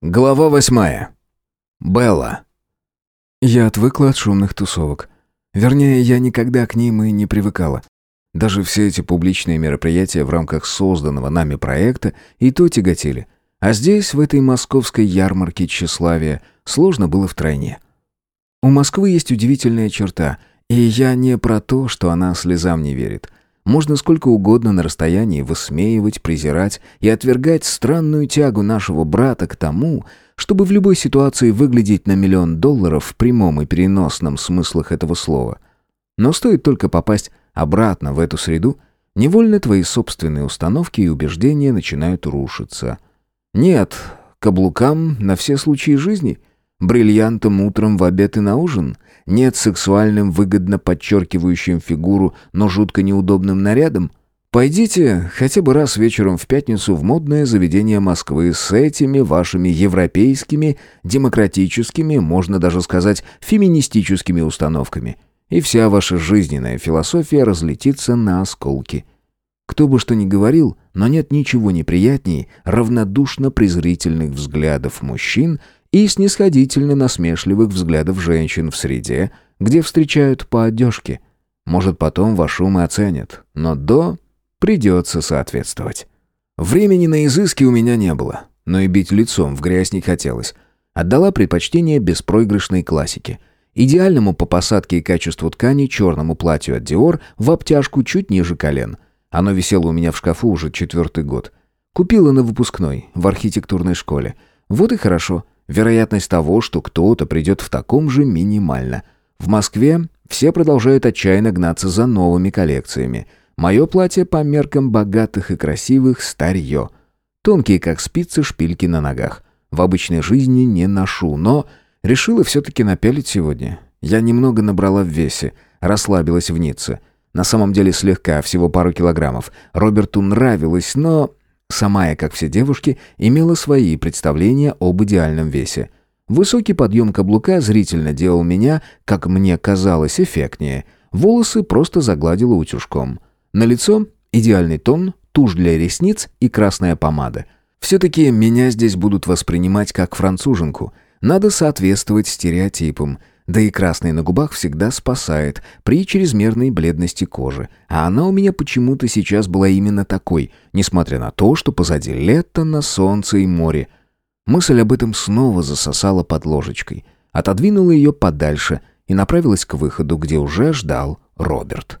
Глава восьмая. Белла. Я отвыкла от шумных тусовок. Вернее, я никогда к ним и не привыкала. Даже все эти публичные мероприятия в рамках созданного нами проекта и то тяготили. А здесь, в этой московской ярмарке тщеславия, сложно было втройне. У Москвы есть удивительная черта, и я не про то, что она слезам не верит. Можно сколько угодно на расстоянии высмеивать, презирать и отвергать странную тягу нашего брата к тому, чтобы в любой ситуации выглядеть на миллион долларов в прямом и переносном смыслах этого слова. Но стоит только попасть обратно в эту среду, невольно твои собственные установки и убеждения начинают рушиться. Нет, каблукам на все случаи жизни, бриллиантом утром в обед и на ужин — нет сексуальным, выгодно подчеркивающим фигуру, но жутко неудобным нарядом? Пойдите хотя бы раз вечером в пятницу в модное заведение Москвы с этими вашими европейскими, демократическими, можно даже сказать, феминистическими установками. И вся ваша жизненная философия разлетится на осколки. Кто бы что ни говорил, но нет ничего неприятнее равнодушно-презрительных взглядов мужчин – и снисходительно насмешливых взглядов женщин в среде, где встречают по одежке. Может, потом ваш ум и оценят, но до придется соответствовать. Времени на изыски у меня не было, но и бить лицом в грязь не хотелось. Отдала предпочтение беспроигрышной классике. Идеальному по посадке и качеству ткани черному платью от Dior в обтяжку чуть ниже колен. Оно висело у меня в шкафу уже четвертый год. Купила на выпускной, в архитектурной школе. Вот и хорошо. Вероятность того, что кто-то придет в таком же, минимальна. В Москве все продолжают отчаянно гнаться за новыми коллекциями. Мое платье по меркам богатых и красивых старье. Тонкие, как спицы, шпильки на ногах. В обычной жизни не ношу, но решила все-таки напялить сегодня. Я немного набрала в весе, расслабилась в Ницце. На самом деле слегка, всего пару килограммов. Роберту нравилось, но Сама я, как все девушки, имела свои представления об идеальном весе. Высокий подъем каблука зрительно делал меня, как мне казалось, эффектнее. Волосы просто загладила утюжком. На лицо идеальный тон, тушь для ресниц и красная помада. Все-таки меня здесь будут воспринимать как француженку. Надо соответствовать стереотипам – да и красный на губах всегда спасает при чрезмерной бледности кожи. А она у меня почему-то сейчас была именно такой, несмотря на то, что позади лето на солнце и море. Мысль об этом снова засосала под ложечкой. Отодвинула ее подальше и направилась к выходу, где уже ждал Роберт.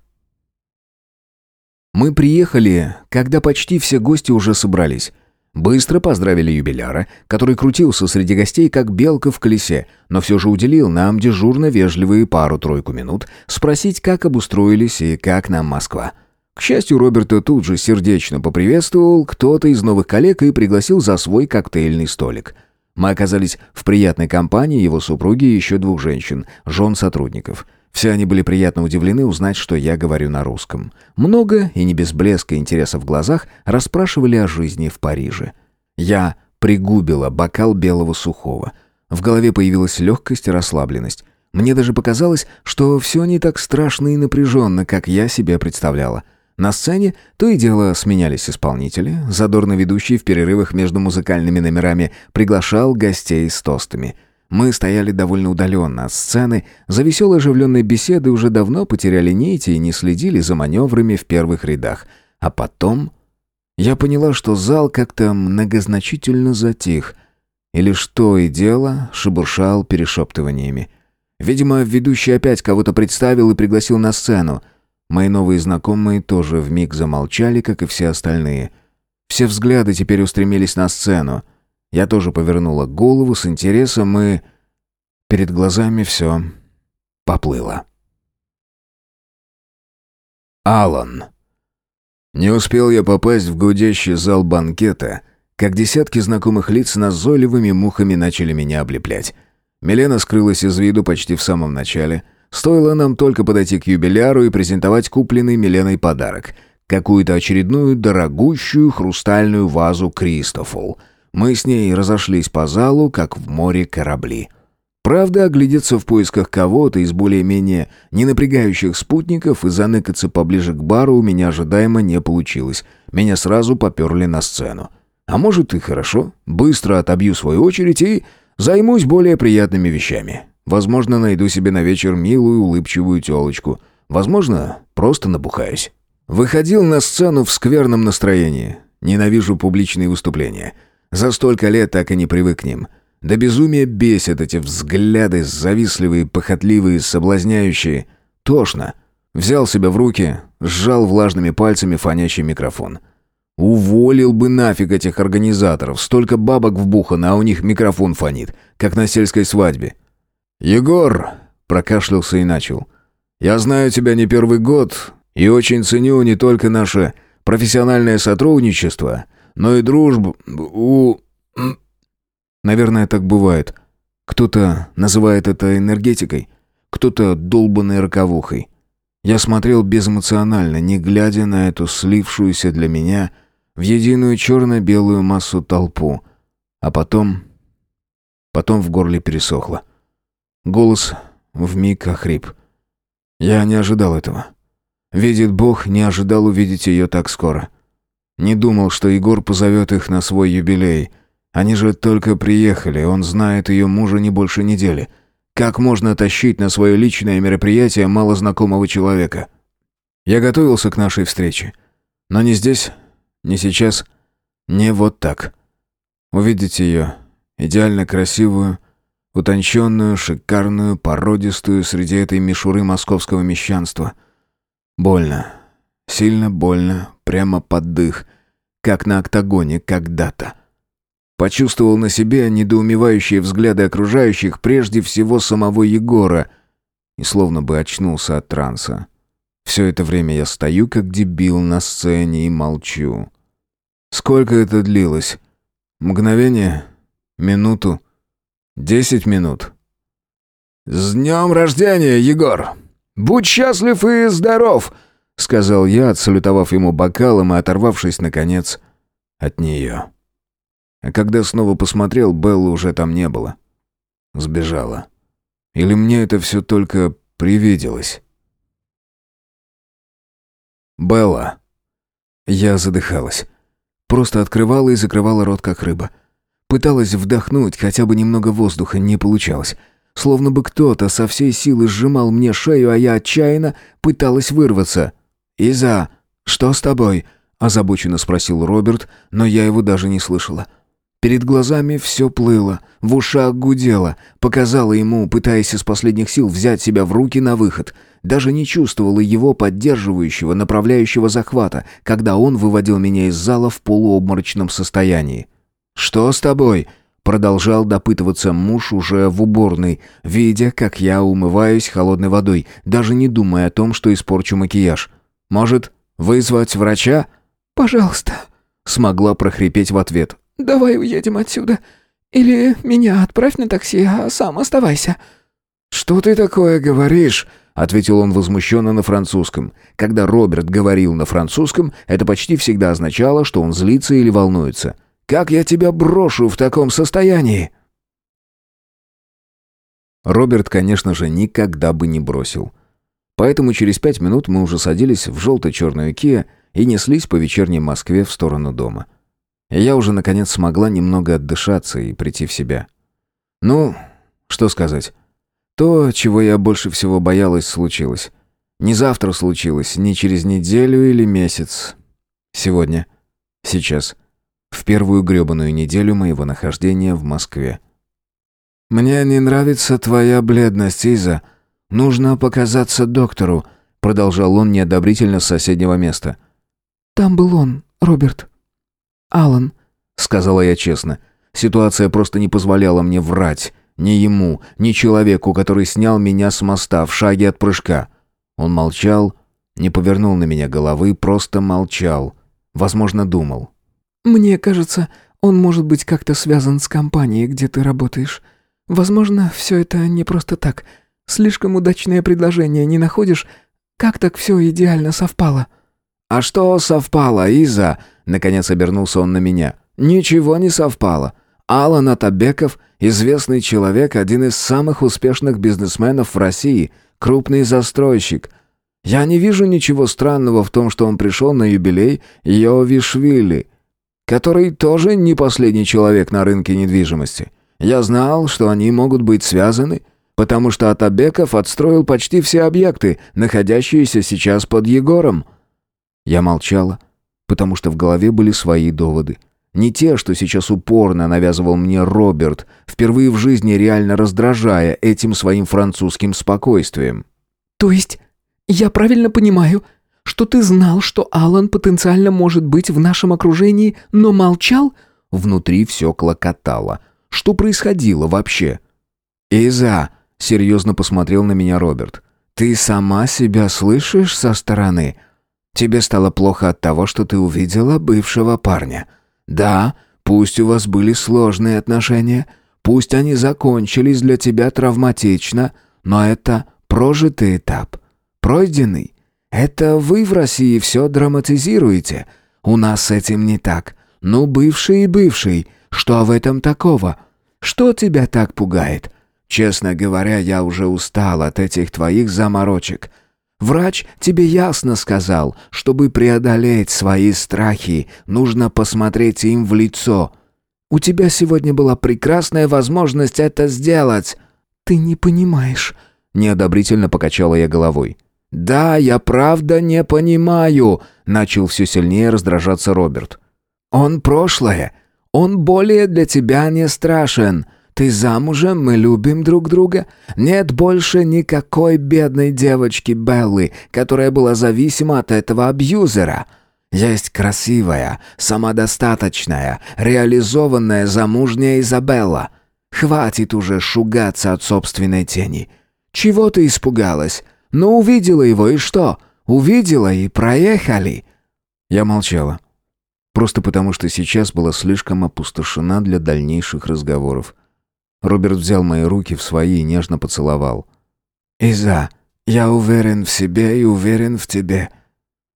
Мы приехали, когда почти все гости уже собрались. Быстро поздравили юбиляра, который крутился среди гостей, как белка в колесе, но все же уделил нам дежурно вежливые пару-тройку минут спросить, как обустроились и как нам Москва. К счастью, Роберта тут же сердечно поприветствовал кто-то из новых коллег и пригласил за свой коктейльный столик. Мы оказались в приятной компании его супруги и еще двух женщин, жен сотрудников – все они были приятно удивлены узнать, что я говорю на русском. Много и не без блеска интереса в глазах расспрашивали о жизни в Париже. Я пригубила бокал белого сухого. В голове появилась легкость и расслабленность. Мне даже показалось, что все не так страшно и напряженно, как я себе представляла. На сцене то и дело сменялись исполнители, задорно ведущий в перерывах между музыкальными номерами приглашал гостей с тостами – мы стояли довольно удаленно от сцены, за веселой оживленной беседой уже давно потеряли нити и не следили за маневрами в первых рядах. А потом я поняла, что зал как-то многозначительно затих, или что и дело шебуршал перешептываниями. Видимо, ведущий опять кого-то представил и пригласил на сцену. Мои новые знакомые тоже вмиг замолчали, как и все остальные. Все взгляды теперь устремились на сцену. Я тоже повернула голову с интересом и... Перед глазами все поплыло. Алан. Не успел я попасть в гудящий зал банкета, как десятки знакомых лиц назойливыми мухами начали меня облеплять. Милена скрылась из виду почти в самом начале. Стоило нам только подойти к юбиляру и презентовать купленный Миленой подарок. Какую-то очередную дорогущую хрустальную вазу Кристофол — мы с ней разошлись по залу, как в море корабли. Правда, оглядеться в поисках кого-то из более-менее ненапрягающих спутников и заныкаться поближе к бару у меня ожидаемо не получилось. Меня сразу поперли на сцену. А может и хорошо, быстро отобью свою очередь и займусь более приятными вещами. Возможно, найду себе на вечер милую улыбчивую тёлочку. Возможно, просто набухаюсь. Выходил на сцену в скверном настроении. Ненавижу публичные выступления. За столько лет так и не привык к ним. До безумия бесят эти взгляды, завистливые, похотливые, соблазняющие. Тошно. Взял себя в руки, сжал влажными пальцами фонящий микрофон. Уволил бы нафиг этих организаторов. Столько бабок вбухано, а у них микрофон фонит, как на сельской свадьбе. «Егор!» – прокашлялся и начал. «Я знаю тебя не первый год и очень ценю не только наше профессиональное сотрудничество, но и дружбу у...» Наверное, так бывает. Кто-то называет это энергетикой, кто-то долбанной роковухой. Я смотрел безэмоционально, не глядя на эту слившуюся для меня в единую черно-белую массу толпу. А потом... Потом в горле пересохло. Голос вмиг охрип. Я не ожидал этого. Видит Бог, не ожидал увидеть ее так скоро. Не думал, что Егор позовет их на свой юбилей — они же только приехали, он знает ее мужа не больше недели. Как можно тащить на свое личное мероприятие малознакомого человека? Я готовился к нашей встрече. Но не здесь, не сейчас, не вот так. Увидеть ее, идеально красивую, утонченную, шикарную, породистую среди этой мишуры московского мещанства. Больно. Сильно больно, прямо под дых, как на октагоне когда-то. Почувствовал на себе недоумевающие взгляды окружающих, прежде всего самого Егора, и словно бы очнулся от транса. Все это время я стою, как дебил на сцене и молчу. Сколько это длилось? Мгновение? Минуту? Десять минут? «С днем рождения, Егор! Будь счастлив и здоров!» — сказал я, отсалютовав ему бокалом и оторвавшись, наконец, от нее. А когда снова посмотрел, Беллы уже там не было. Сбежала. Или мне это все только привиделось? Белла. Я задыхалась. Просто открывала и закрывала рот, как рыба. Пыталась вдохнуть хотя бы немного воздуха, не получалось. Словно бы кто-то со всей силы сжимал мне шею, а я отчаянно пыталась вырваться. «Иза, что с тобой?» – озабоченно спросил Роберт, но я его даже не слышала. – Перед глазами все плыло, в ушах гудело, показала ему, пытаясь из последних сил взять себя в руки на выход. Даже не чувствовала его поддерживающего, направляющего захвата, когда он выводил меня из зала в полуобморочном состоянии. «Что с тобой?» Продолжал допытываться муж уже в уборной, видя, как я умываюсь холодной водой, даже не думая о том, что испорчу макияж. «Может, вызвать врача?» «Пожалуйста», — смогла прохрипеть в ответ. «Давай уедем отсюда. Или меня отправь на такси, а сам оставайся». «Что ты такое говоришь?» — ответил он возмущенно на французском. Когда Роберт говорил на французском, это почти всегда означало, что он злится или волнуется. «Как я тебя брошу в таком состоянии?» Роберт, конечно же, никогда бы не бросил. Поэтому через пять минут мы уже садились в желто-черную Киа и неслись по вечерней Москве в сторону дома. — я уже, наконец, смогла немного отдышаться и прийти в себя. Ну, что сказать. То, чего я больше всего боялась, случилось. Не завтра случилось, не через неделю или месяц. Сегодня. Сейчас. В первую грёбаную неделю моего нахождения в Москве. «Мне не нравится твоя бледность, Иза. Нужно показаться доктору», — продолжал он неодобрительно с соседнего места. «Там был он, Роберт. Алан, сказала я честно. Ситуация просто не позволяла мне врать. Ни ему, ни человеку, который снял меня с моста в шаге от прыжка. Он молчал, не повернул на меня головы, просто молчал. Возможно, думал. «Мне кажется, он может быть как-то связан с компанией, где ты работаешь. Возможно, все это не просто так. Слишком удачное предложение, не находишь? Как так все идеально совпало?» «А что совпало, Иза?» Наконец обернулся он на меня. «Ничего не совпало. Алан Атабеков – известный человек, один из самых успешных бизнесменов в России, крупный застройщик. Я не вижу ничего странного в том, что он пришел на юбилей Йовишвили. который тоже не последний человек на рынке недвижимости. Я знал, что они могут быть связаны, потому что Атабеков отстроил почти все объекты, находящиеся сейчас под Егором. Я молчала, потому что в голове были свои доводы. Не те, что сейчас упорно навязывал мне Роберт, впервые в жизни реально раздражая этим своим французским спокойствием. «То есть, я правильно понимаю, что ты знал, что Алан потенциально может быть в нашем окружении, но молчал?» Внутри все клокотало. Что происходило вообще? «Иза», — серьезно посмотрел на меня Роберт, — «ты сама себя слышишь со стороны? Тебе стало плохо от того, что ты увидела бывшего парня?» Да, пусть у вас были сложные отношения, пусть они закончились для тебя травматично, но это прожитый этап, пройденный. Это вы в России все драматизируете. У нас с этим не так. Ну, бывший и бывший, что в этом такого? Что тебя так пугает? Честно говоря, я уже устал от этих твоих заморочек. Врач тебе ясно сказал, чтобы преодолеть свои страхи, нужно посмотреть им в лицо. У тебя сегодня была прекрасная возможность это сделать. Ты не понимаешь, неодобрительно покачала я головой. Да, я правда не понимаю, начал все сильнее раздражаться Роберт. Он прошлое. Он более для тебя не страшен. Ты замужем, мы любим друг друга. Нет больше никакой бедной девочки Беллы, которая была зависима от этого абьюзера. Есть красивая, самодостаточная, реализованная замужняя Изабелла. Хватит уже шугаться от собственной тени. Чего ты испугалась? Ну, увидела его и что? Увидела и проехали. Я молчала. Просто потому, что сейчас была слишком опустошена для дальнейших разговоров. Роберт взял мои руки в свои и нежно поцеловал. «Иза, я уверен в себе и уверен в тебе.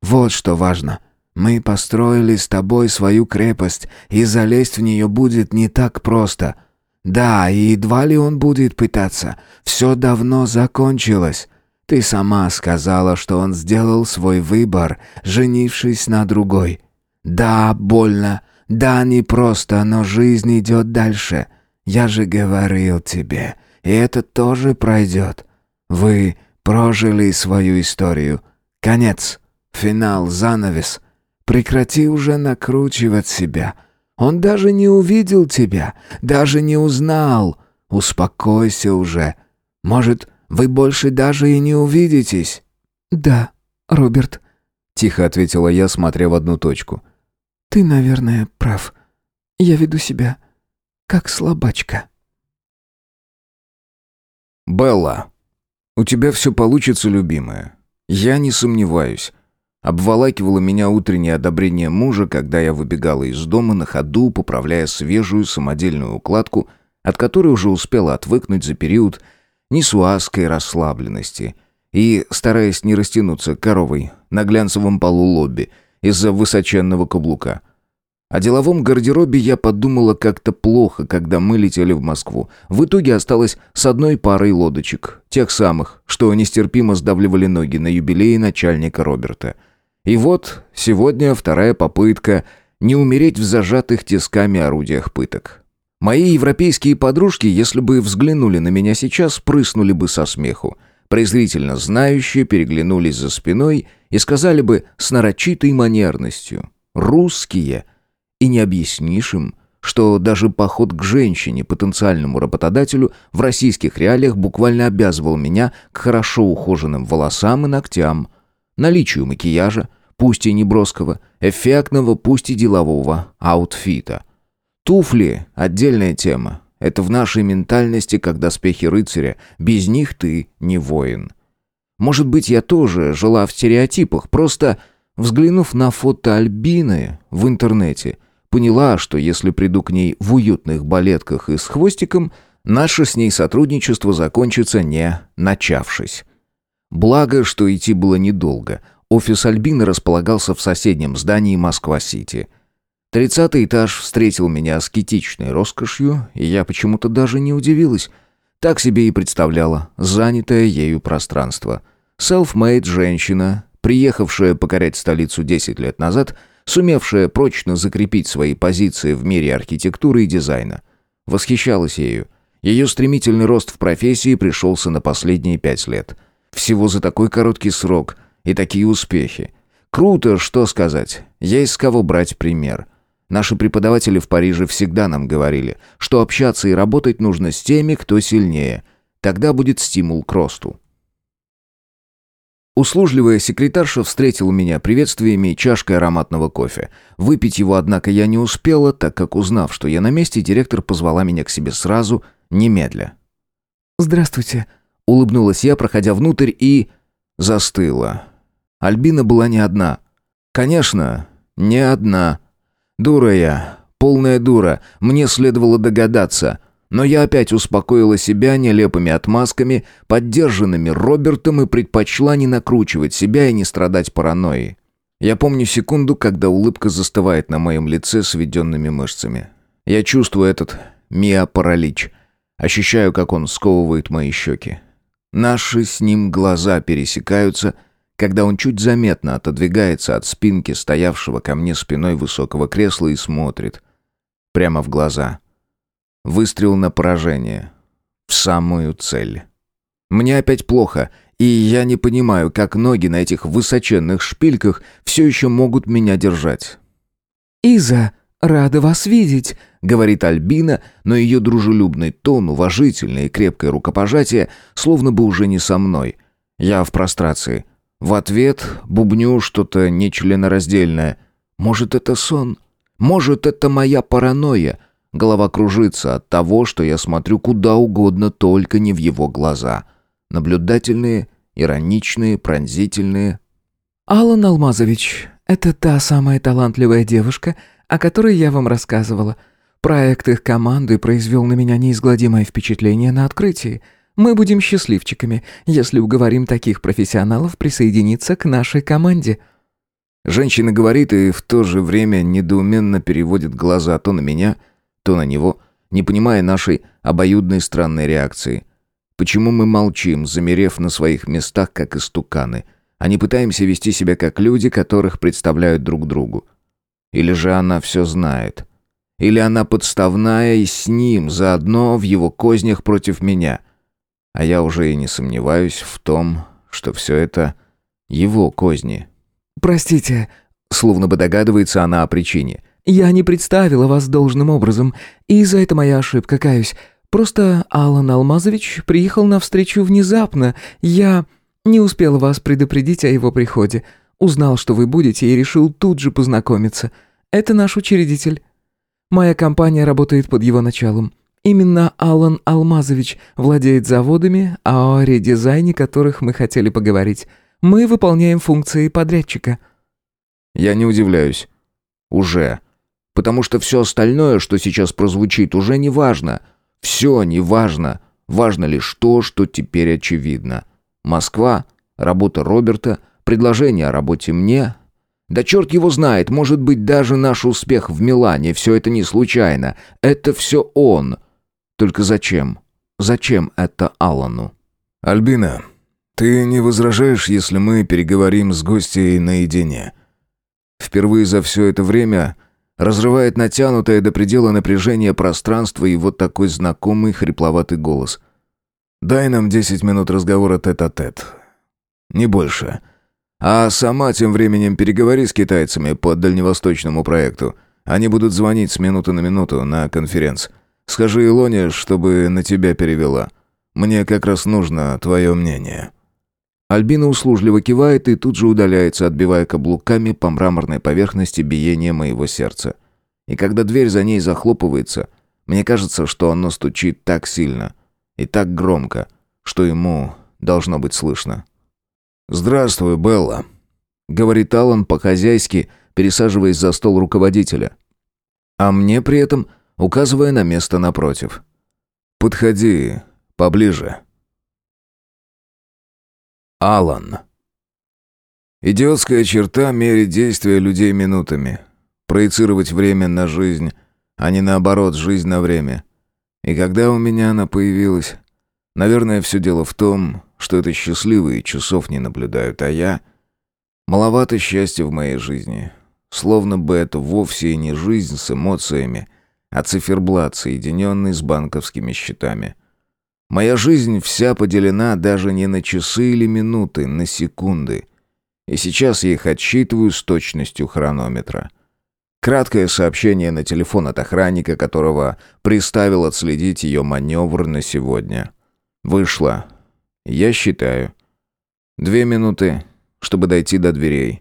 Вот что важно. Мы построили с тобой свою крепость, и залезть в нее будет не так просто. Да, и едва ли он будет пытаться. Все давно закончилось. Ты сама сказала, что он сделал свой выбор, женившись на другой. Да, больно. Да, непросто, но жизнь идет дальше». Я же говорил тебе, и это тоже пройдет. Вы прожили свою историю. Конец, финал, занавес. Прекрати уже накручивать себя. Он даже не увидел тебя, даже не узнал. Успокойся уже. Может, вы больше даже и не увидитесь?» «Да, Роберт», — тихо ответила я, смотря в одну точку. «Ты, наверное, прав. Я веду себя как слабачка. «Белла, у тебя все получится, любимая. Я не сомневаюсь». Обволакивало меня утреннее одобрение мужа, когда я выбегала из дома на ходу, поправляя свежую самодельную укладку, от которой уже успела отвыкнуть за период несуазской расслабленности, и стараясь не растянуться коровой на глянцевом полу лобби из-за высоченного каблука – о деловом гардеробе я подумала как-то плохо, когда мы летели в Москву. В итоге осталось с одной парой лодочек, тех самых, что нестерпимо сдавливали ноги на юбилее начальника Роберта. И вот сегодня вторая попытка не умереть в зажатых тисками орудиях пыток. Мои европейские подружки, если бы взглянули на меня сейчас, прыснули бы со смеху. Презрительно знающие переглянулись за спиной и сказали бы с нарочитой манерностью «русские», и не объяснишь им, что даже поход к женщине, потенциальному работодателю, в российских реалиях буквально обязывал меня к хорошо ухоженным волосам и ногтям, наличию макияжа, пусть и неброского, эффектного, пусть и делового аутфита. Туфли – отдельная тема. Это в нашей ментальности, как доспехи рыцаря. Без них ты не воин. Может быть, я тоже жила в стереотипах, просто взглянув на фото Альбины в интернете – Поняла, что если приду к ней в уютных балетках и с хвостиком, наше с ней сотрудничество закончится не начавшись. Благо, что идти было недолго. Офис Альбины располагался в соседнем здании Москва-Сити. Тридцатый этаж встретил меня аскетичной роскошью, и я почему-то даже не удивилась. Так себе и представляла занятое ею пространство. Self-made женщина, приехавшая покорять столицу 10 лет назад – сумевшая прочно закрепить свои позиции в мире архитектуры и дизайна. Восхищалась ею. Ее стремительный рост в профессии пришелся на последние пять лет. Всего за такой короткий срок и такие успехи. Круто, что сказать. Есть с кого брать пример. Наши преподаватели в Париже всегда нам говорили, что общаться и работать нужно с теми, кто сильнее. Тогда будет стимул к росту. Услужливая секретарша встретила меня приветствиями и чашкой ароматного кофе. Выпить его, однако, я не успела, так как, узнав, что я на месте, директор позвала меня к себе сразу, немедля. «Здравствуйте», — улыбнулась я, проходя внутрь, и... застыла. Альбина была не одна. Конечно, не одна. Дура я, полная дура, мне следовало догадаться — но я опять успокоила себя нелепыми отмазками, поддержанными Робертом и предпочла не накручивать себя и не страдать паранойей. Я помню секунду, когда улыбка застывает на моем лице сведенными мышцами. Я чувствую этот миопаралич. Ощущаю, как он сковывает мои щеки. Наши с ним глаза пересекаются, когда он чуть заметно отодвигается от спинки стоявшего ко мне спиной высокого кресла и смотрит. Прямо в глаза. Выстрел на поражение. В самую цель. Мне опять плохо, и я не понимаю, как ноги на этих высоченных шпильках все еще могут меня держать. «Иза, рада вас видеть», — говорит Альбина, но ее дружелюбный тон, уважительное и крепкое рукопожатие словно бы уже не со мной. Я в прострации. В ответ бубню что-то нечленораздельное. Может, это сон? Может, это моя паранойя? Голова кружится от того, что я смотрю куда угодно, только не в его глаза. Наблюдательные, ироничные, пронзительные. «Алан Алмазович, это та самая талантливая девушка, о которой я вам рассказывала. Проект их команды произвел на меня неизгладимое впечатление на открытии. Мы будем счастливчиками, если уговорим таких профессионалов присоединиться к нашей команде». Женщина говорит и в то же время недоуменно переводит глаза то на меня, то на него, не понимая нашей обоюдной странной реакции. Почему мы молчим, замерев на своих местах, как истуканы, а не пытаемся вести себя как люди, которых представляют друг другу? Или же она все знает? Или она подставная и с ним, заодно в его кознях против меня? А я уже и не сомневаюсь в том, что все это его козни. «Простите», словно бы догадывается она о причине – я не представила вас должным образом, и за это моя ошибка, каюсь. Просто Алан Алмазович приехал на встречу внезапно. Я не успел вас предупредить о его приходе. Узнал, что вы будете, и решил тут же познакомиться. Это наш учредитель. Моя компания работает под его началом. Именно Алан Алмазович владеет заводами, о редизайне которых мы хотели поговорить. Мы выполняем функции подрядчика». «Я не удивляюсь. Уже. Потому что все остальное, что сейчас прозвучит, уже не важно. Все не важно. Важно лишь то, что теперь очевидно. Москва, работа Роберта, предложение о работе мне. Да черт его знает, может быть, даже наш успех в Милане, все это не случайно. Это все он. Только зачем? Зачем это Аллану? «Альбина, ты не возражаешь, если мы переговорим с гостей наедине?» Впервые за все это время Разрывает натянутое до предела напряжение пространство и вот такой знакомый хрипловатый голос. «Дай нам десять минут разговора тет-а-тет. -тет. Не больше. А сама тем временем переговори с китайцами по дальневосточному проекту. Они будут звонить с минуты на минуту на конференц. Скажи Илоне, чтобы на тебя перевела. Мне как раз нужно твое мнение». Альбина услужливо кивает и тут же удаляется, отбивая каблуками по мраморной поверхности биение моего сердца. И когда дверь за ней захлопывается, мне кажется, что оно стучит так сильно и так громко, что ему должно быть слышно. «Здравствуй, Белла», — говорит Алан по-хозяйски, пересаживаясь за стол руководителя. А мне при этом указывая на место напротив. «Подходи поближе». Алан. Идиотская черта мерить действия людей минутами. Проецировать время на жизнь, а не наоборот, жизнь на время. И когда у меня она появилась? Наверное, все дело в том, что это счастливые часов не наблюдают, а я... Маловато счастья в моей жизни. Словно бы это вовсе и не жизнь с эмоциями, а циферблат, соединенный с банковскими счетами. Моя жизнь вся поделена даже не на часы или минуты, на секунды. И сейчас я их отсчитываю с точностью хронометра. Краткое сообщение на телефон от охранника, которого приставил отследить ее маневр на сегодня. Вышло. Я считаю. Две минуты, чтобы дойти до дверей.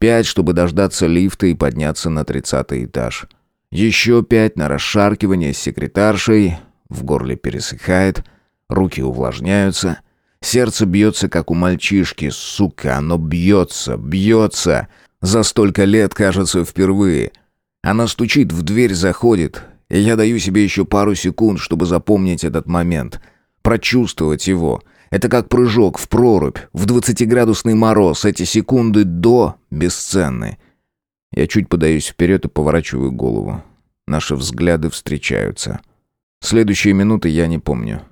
Пять, чтобы дождаться лифта и подняться на тридцатый этаж. Еще пять на расшаркивание с секретаршей. В горле пересыхает, руки увлажняются. Сердце бьется, как у мальчишки. Сука, оно бьется, бьется. За столько лет, кажется, впервые. Она стучит в дверь, заходит. И я даю себе еще пару секунд, чтобы запомнить этот момент. Прочувствовать его. Это как прыжок в прорубь, в двадцатиградусный мороз. Эти секунды до бесценны. Я чуть подаюсь вперед и поворачиваю голову. Наши взгляды встречаются. Следующие минуты я не помню.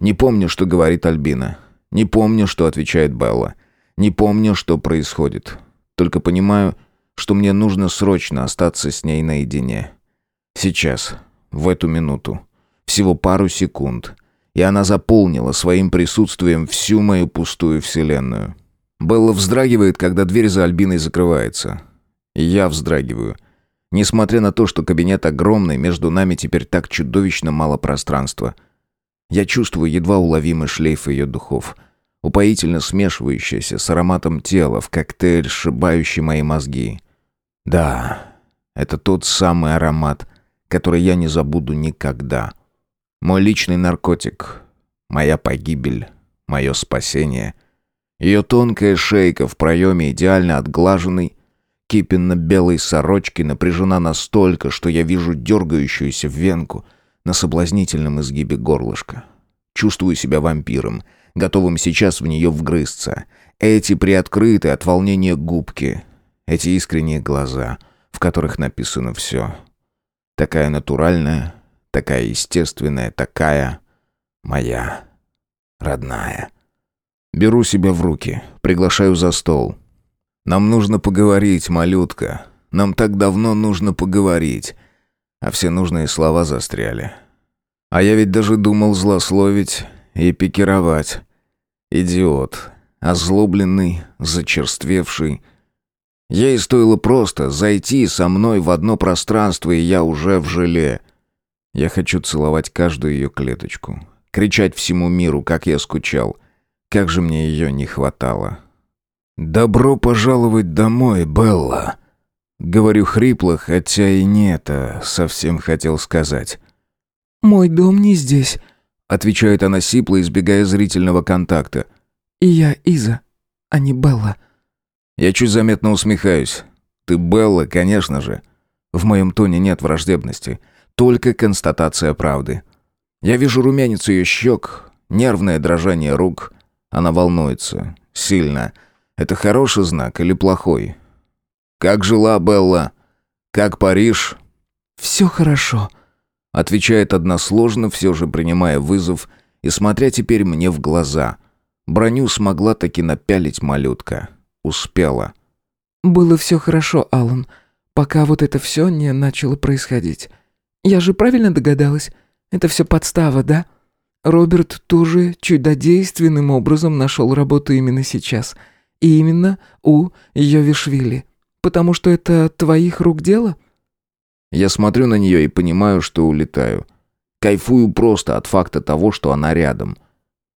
Не помню, что говорит Альбина. Не помню, что отвечает Белла. Не помню, что происходит. Только понимаю, что мне нужно срочно остаться с ней наедине. Сейчас, в эту минуту. Всего пару секунд — и она заполнила своим присутствием всю мою пустую вселенную. Белла вздрагивает, когда дверь за Альбиной закрывается. Я вздрагиваю. Несмотря на то, что кабинет огромный, между нами теперь так чудовищно мало пространства. Я чувствую едва уловимый шлейф ее духов, упоительно смешивающийся с ароматом тела в коктейль, сшибающий мои мозги. Да, это тот самый аромат, который я не забуду никогда. Мой личный наркотик. Моя погибель. Мое спасение. Ее тонкая шейка в проеме идеально отглаженной, кипенно-белой сорочки напряжена настолько, что я вижу дергающуюся венку на соблазнительном изгибе горлышка. Чувствую себя вампиром, готовым сейчас в нее вгрызться. Эти приоткрытые от волнения губки, эти искренние глаза, в которых написано все. Такая натуральная, Такая естественная, такая моя, родная. Беру себя в руки, приглашаю за стол. Нам нужно поговорить, малютка. Нам так давно нужно поговорить. А все нужные слова застряли. А я ведь даже думал злословить и пикировать. Идиот. Озлобленный, зачерствевший. Ей стоило просто зайти со мной в одно пространство, и я уже в желе. Я хочу целовать каждую ее клеточку. Кричать всему миру, как я скучал. Как же мне ее не хватало. «Добро пожаловать домой, Белла!» Говорю хрипло, хотя и не это совсем хотел сказать. «Мой дом не здесь», — отвечает она сипло, избегая зрительного контакта. «И я Иза, а не Белла». Я чуть заметно усмехаюсь. «Ты Белла, конечно же». В моем тоне нет враждебности только констатация правды. Я вижу румянец ее щек, нервное дрожание рук. Она волнуется. Сильно. Это хороший знак или плохой? «Как жила Белла? Как Париж?» «Все хорошо», — отвечает односложно, все же принимая вызов и смотря теперь мне в глаза. Броню смогла таки напялить малютка. Успела. «Было все хорошо, Алан, пока вот это все не начало происходить. Я же правильно догадалась? Это все подстава, да? Роберт тоже чудодейственным образом нашел работу именно сейчас. И именно у Йовишвили. Потому что это твоих рук дело? Я смотрю на нее и понимаю, что улетаю. Кайфую просто от факта того, что она рядом.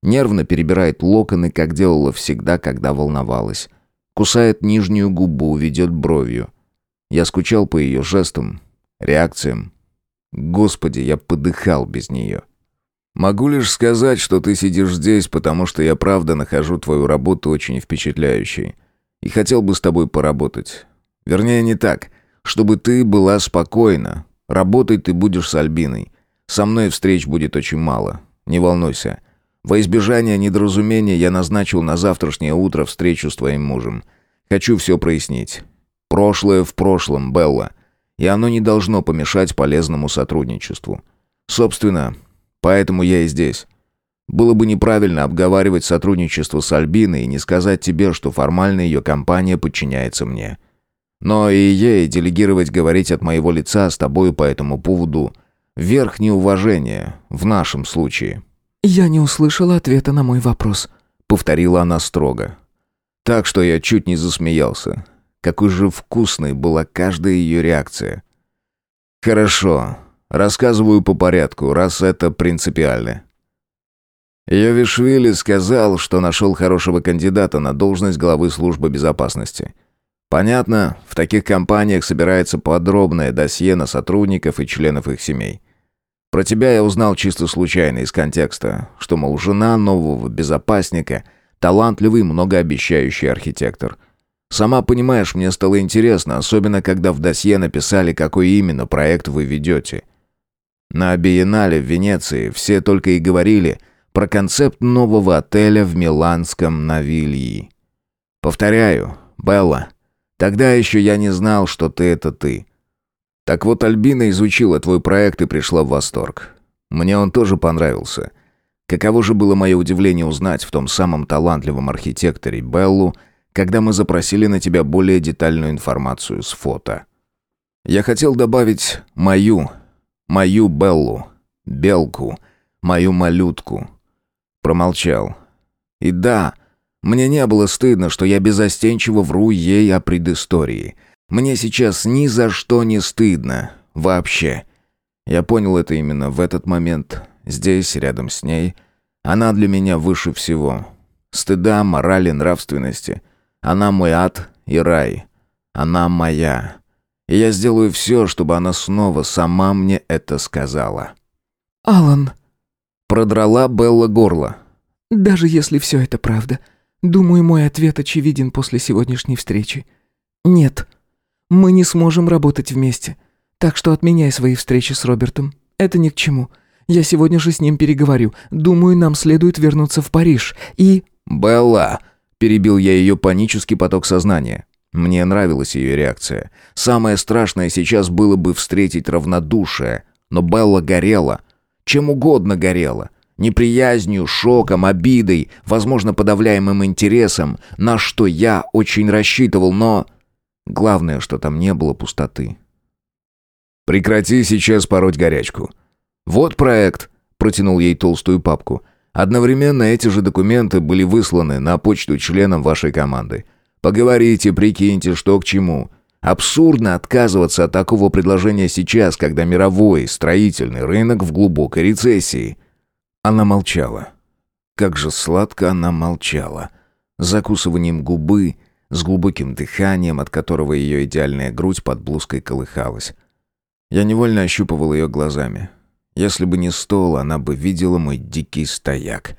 Нервно перебирает локоны, как делала всегда, когда волновалась. Кусает нижнюю губу, ведет бровью. Я скучал по ее жестам, реакциям, Господи, я подыхал без нее. Могу лишь сказать, что ты сидишь здесь, потому что я правда нахожу твою работу очень впечатляющей. И хотел бы с тобой поработать. Вернее, не так. Чтобы ты была спокойна. Работать ты будешь с Альбиной. Со мной встреч будет очень мало. Не волнуйся. Во избежание недоразумения я назначил на завтрашнее утро встречу с твоим мужем. Хочу все прояснить. Прошлое в прошлом, Белла и оно не должно помешать полезному сотрудничеству. Собственно, поэтому я и здесь. Было бы неправильно обговаривать сотрудничество с Альбиной и не сказать тебе, что формально ее компания подчиняется мне. Но и ей делегировать говорить от моего лица с тобой по этому поводу верхнее уважение в нашем случае». «Я не услышала ответа на мой вопрос», — повторила она строго. Так что я чуть не засмеялся. Какой же вкусной была каждая ее реакция. «Хорошо, рассказываю по порядку, раз это принципиально». Йовишвили сказал, что нашел хорошего кандидата на должность главы службы безопасности. Понятно, в таких компаниях собирается подробное досье на сотрудников и членов их семей. Про тебя я узнал чисто случайно из контекста, что, мол, жена нового безопасника – талантливый, многообещающий архитектор. Сама понимаешь, мне стало интересно, особенно когда в досье написали, какой именно проект вы ведете. На биеннале в Венеции все только и говорили – про концепт нового отеля в Миланском Навильи. Повторяю, Белла, тогда еще я не знал, что ты это ты. Так вот, Альбина изучила твой проект и пришла в восторг. Мне он тоже понравился. Каково же было мое удивление узнать в том самом талантливом архитекторе Беллу, когда мы запросили на тебя более детальную информацию с фото. Я хотел добавить мою, мою Беллу, Белку, мою малютку, Промолчал. И да, мне не было стыдно, что я безостенчиво вру ей о предыстории. Мне сейчас ни за что не стыдно. Вообще. Я понял это именно в этот момент. Здесь, рядом с ней. Она для меня выше всего. Стыда, морали, нравственности. Она мой ад и рай. Она моя. И я сделаю все, чтобы она снова сама мне это сказала. «Алан», Продрала Белла горло. «Даже если все это правда, думаю, мой ответ очевиден после сегодняшней встречи. Нет, мы не сможем работать вместе. Так что отменяй свои встречи с Робертом. Это ни к чему. Я сегодня же с ним переговорю. Думаю, нам следует вернуться в Париж. И...» «Белла!» – перебил я ее панический поток сознания. Мне нравилась ее реакция. Самое страшное сейчас было бы встретить равнодушие. Но Белла горела – чем угодно горело. Неприязнью, шоком, обидой, возможно, подавляемым интересом, на что я очень рассчитывал, но... Главное, что там не было пустоты. «Прекрати сейчас пороть горячку. Вот проект», — протянул ей толстую папку. «Одновременно эти же документы были высланы на почту членам вашей команды. Поговорите, прикиньте, что к чему. Абсурдно отказываться от такого предложения сейчас, когда мировой строительный рынок в глубокой рецессии. Она молчала. Как же сладко она молчала. Закусыванием губы, с глубоким дыханием, от которого ее идеальная грудь под блузкой колыхалась. Я невольно ощупывал ее глазами. Если бы не стол, она бы видела мой дикий стояк.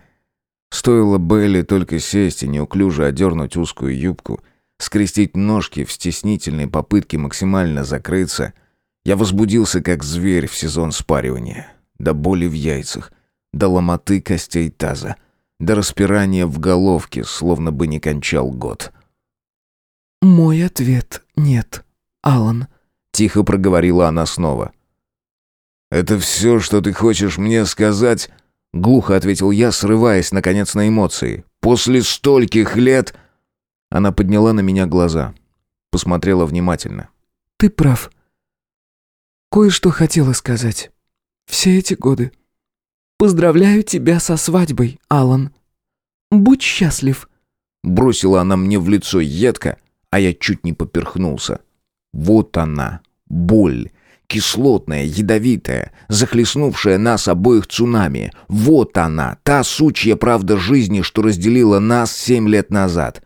Стоило Белли только сесть и неуклюже одернуть узкую юбку — скрестить ножки в стеснительной попытке максимально закрыться, я возбудился как зверь в сезон спаривания. До боли в яйцах, до ломоты костей таза, до распирания в головке, словно бы не кончал год. «Мой ответ — нет, Алан», — тихо проговорила она снова. «Это все, что ты хочешь мне сказать?» — глухо ответил я, срываясь, наконец, на эмоции. «После стольких лет...» Она подняла на меня глаза. Посмотрела внимательно. «Ты прав. Кое-что хотела сказать. Все эти годы. Поздравляю тебя со свадьбой, Алан. Будь счастлив». Бросила она мне в лицо едко, а я чуть не поперхнулся. Вот она, боль, кислотная, ядовитая, захлестнувшая нас обоих цунами. Вот она, та сучья правда жизни, что разделила нас семь лет назад.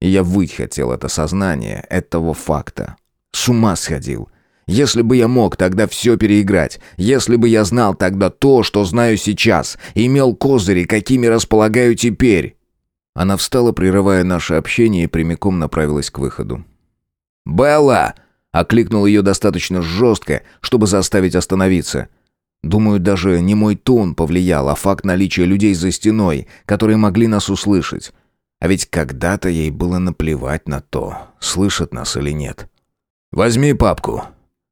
И я выть хотел это сознание, этого факта. С ума сходил. Если бы я мог тогда все переиграть, если бы я знал тогда то, что знаю сейчас, имел козыри, какими располагаю теперь. Она встала, прерывая наше общение, и прямиком направилась к выходу. «Белла!» — окликнул ее достаточно жестко, чтобы заставить остановиться. Думаю, даже не мой тон повлиял, а факт наличия людей за стеной, которые могли нас услышать. А ведь когда-то ей было наплевать на то, слышат нас или нет. «Возьми папку.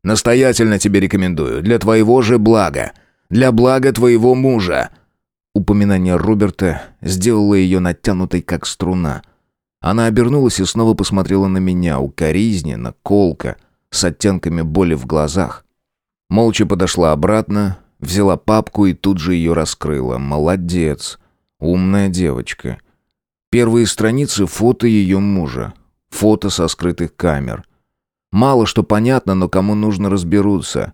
Настоятельно тебе рекомендую. Для твоего же блага. Для блага твоего мужа». Упоминание Роберта сделало ее натянутой, как струна. Она обернулась и снова посмотрела на меня, укоризненно, колко, с оттенками боли в глазах. Молча подошла обратно, взяла папку и тут же ее раскрыла. Молодец, умная девочка. Первые страницы фото ее мужа. Фото со скрытых камер. Мало что понятно, но кому нужно разберутся.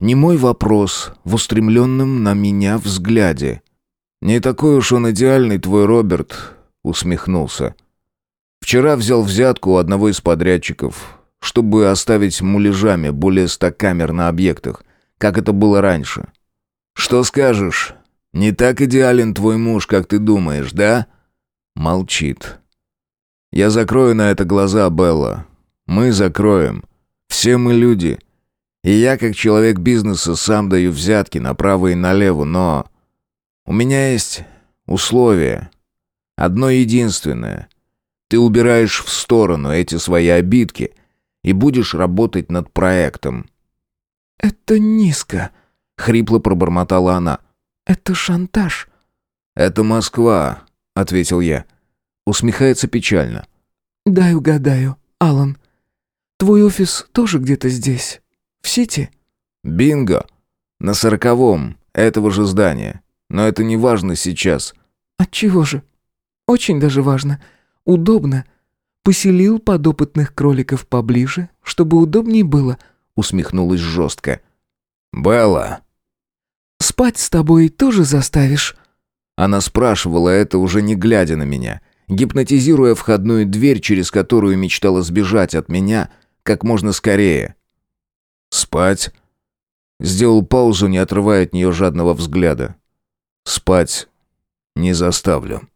Не мой вопрос в устремленном на меня взгляде. «Не такой уж он идеальный, твой Роберт», — усмехнулся. «Вчера взял взятку у одного из подрядчиков, чтобы оставить муляжами более ста камер на объектах, как это было раньше. Что скажешь? Не так идеален твой муж, как ты думаешь, да?» Молчит. «Я закрою на это глаза, Белла. Мы закроем. Все мы люди. И я, как человек бизнеса, сам даю взятки направо и налево, но... У меня есть условие. Одно единственное. Ты убираешь в сторону эти свои обидки и будешь работать над проектом. «Это низко», — хрипло пробормотала она. «Это шантаж». «Это Москва», — ответил я. Усмехается печально. «Дай угадаю, Алан. Твой офис тоже где-то здесь, в Сити?» «Бинго! На сороковом этого же здания. Но это не важно сейчас». «Отчего же? Очень даже важно. Удобно. Поселил подопытных кроликов поближе, чтобы удобнее было», — усмехнулась жестко. «Белла!» «Спать с тобой тоже заставишь?» Она спрашивала это, уже не глядя на меня, гипнотизируя входную дверь, через которую мечтала сбежать от меня как можно скорее. «Спать?» Сделал паузу, не отрывая от нее жадного взгляда. «Спать не заставлю».